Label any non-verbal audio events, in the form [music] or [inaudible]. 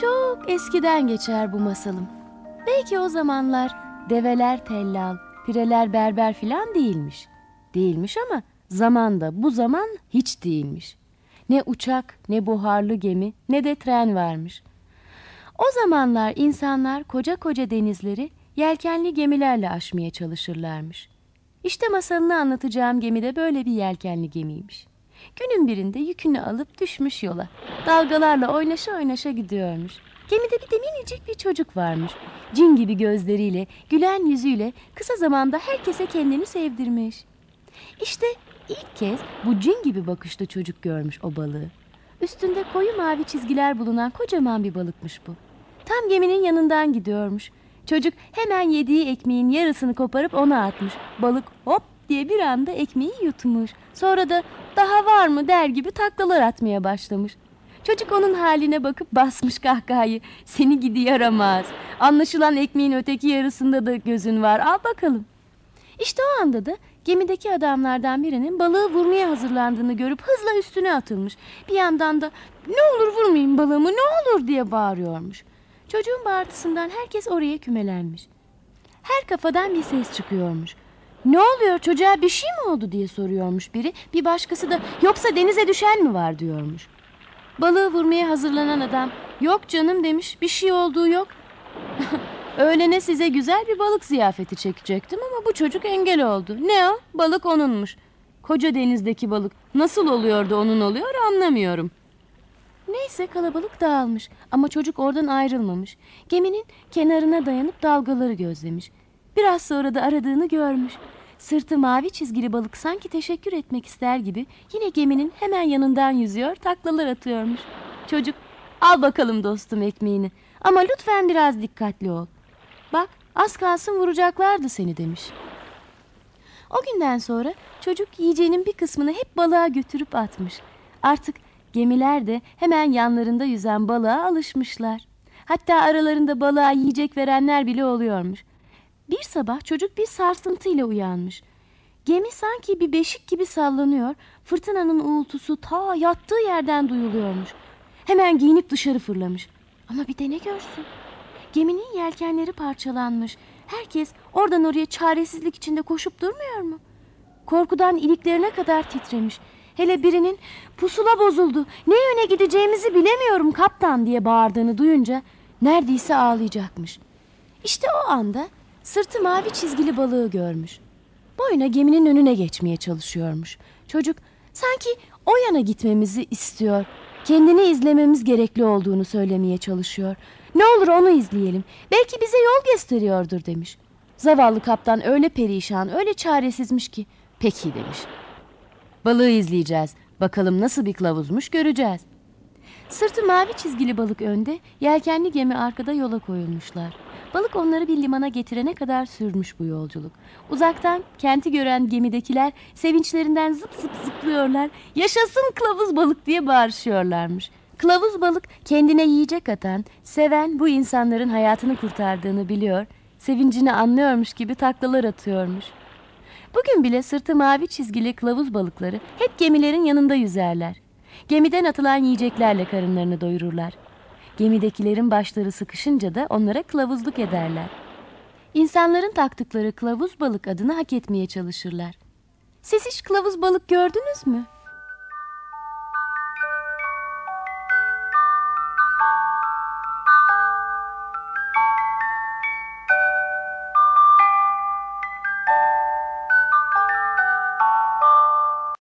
Çok eskiden geçer bu masalım. Belki o zamanlar develer tellal, pireler berber filan değilmiş. Değilmiş ama zamanda bu zaman hiç değilmiş. Ne uçak, ne buharlı gemi, ne de tren varmış. O zamanlar insanlar koca koca denizleri yelkenli gemilerle aşmaya çalışırlarmış. İşte masalını anlatacağım gemi de böyle bir yelkenli gemiymiş. Günün birinde yükünü alıp düşmüş yola. Dalgalarla oynaşa oynaşa gidiyormuş. Gemide bir de minicik bir çocuk varmış. Cin gibi gözleriyle, gülen yüzüyle kısa zamanda herkese kendini sevdirmiş. İşte ilk kez bu cin gibi bakışlı çocuk görmüş o balığı. Üstünde koyu mavi çizgiler bulunan kocaman bir balıkmış bu. Tam geminin yanından gidiyormuş. Çocuk hemen yediği ekmeğin yarısını koparıp ona atmış. Balık hop diye bir anda ekmeği yutmuş. Sonra da daha var mı der gibi taklalar atmaya başlamış. Çocuk onun haline bakıp basmış kahkahayı. Seni gidi yaramaz. Anlaşılan ekmeğin öteki yarısında da gözün var. Al bakalım. İşte o anda da gemideki adamlardan birinin balığı vurmaya hazırlandığını görüp hızla üstüne atılmış. Bir yandan da ne olur vurmayın balığımı ne olur diye bağırıyormuş. Çocuğun bağırtısından herkes oraya kümelenmiş. Her kafadan bir ses çıkıyormuş. Ne oluyor çocuğa bir şey mi oldu diye soruyormuş biri. Bir başkası da yoksa denize düşen mi var diyormuş. Balığı vurmaya hazırlanan adam yok canım demiş bir şey olduğu yok. [laughs] Öğlene size güzel bir balık ziyafeti çekecektim ama bu çocuk engel oldu. Ne o? Balık onunmuş. Koca denizdeki balık nasıl oluyor da onun oluyor anlamıyorum. Neyse kalabalık dağılmış ama çocuk oradan ayrılmamış. Geminin kenarına dayanıp dalgaları gözlemiş. Biraz sonra da aradığını görmüş. Sırtı mavi çizgili balık sanki teşekkür etmek ister gibi yine geminin hemen yanından yüzüyor, taklalar atıyormuş. Çocuk, al bakalım dostum ekmeğini ama lütfen biraz dikkatli ol. Bak az kalsın vuracaklardı seni demiş. O günden sonra çocuk yiyeceğinin bir kısmını hep balığa götürüp atmış. Artık gemiler de hemen yanlarında yüzen balığa alışmışlar. Hatta aralarında balığa yiyecek verenler bile oluyormuş. Bir sabah çocuk bir sarsıntıyla uyanmış. Gemi sanki bir beşik gibi sallanıyor. Fırtınanın uğultusu ta yattığı yerden duyuluyormuş. Hemen giyinip dışarı fırlamış. Ama bir de ne görsün? Geminin yelkenleri parçalanmış. Herkes oradan oraya çaresizlik içinde koşup durmuyor mu? Korkudan iliklerine kadar titremiş. Hele birinin pusula bozuldu. Ne yöne gideceğimizi bilemiyorum kaptan diye bağırdığını duyunca neredeyse ağlayacakmış. İşte o anda sırtı mavi çizgili balığı görmüş. Boyuna geminin önüne geçmeye çalışıyormuş. Çocuk sanki o yana gitmemizi istiyor. Kendini izlememiz gerekli olduğunu söylemeye çalışıyor. Ne olur onu izleyelim. Belki bize yol gösteriyordur demiş. Zavallı kaptan öyle perişan, öyle çaresizmiş ki. Peki demiş. Balığı izleyeceğiz. Bakalım nasıl bir kılavuzmuş göreceğiz. Sırtı mavi çizgili balık önde, yelkenli gemi arkada yola koyulmuşlar. Balık onları bir limana getirene kadar sürmüş bu yolculuk. Uzaktan kenti gören gemidekiler sevinçlerinden zıp zıp zıplıyorlar. Yaşasın kılavuz balık diye bağırışıyorlarmış. Kılavuz balık kendine yiyecek atan, seven bu insanların hayatını kurtardığını biliyor, sevincini anlıyormuş gibi taklalar atıyormuş. Bugün bile sırtı mavi çizgili kılavuz balıkları hep gemilerin yanında yüzerler. Gemiden atılan yiyeceklerle karınlarını doyururlar. Gemidekilerin başları sıkışınca da onlara kılavuzluk ederler. İnsanların taktıkları kılavuz balık adını hak etmeye çalışırlar. Siz hiç kılavuz balık gördünüz mü?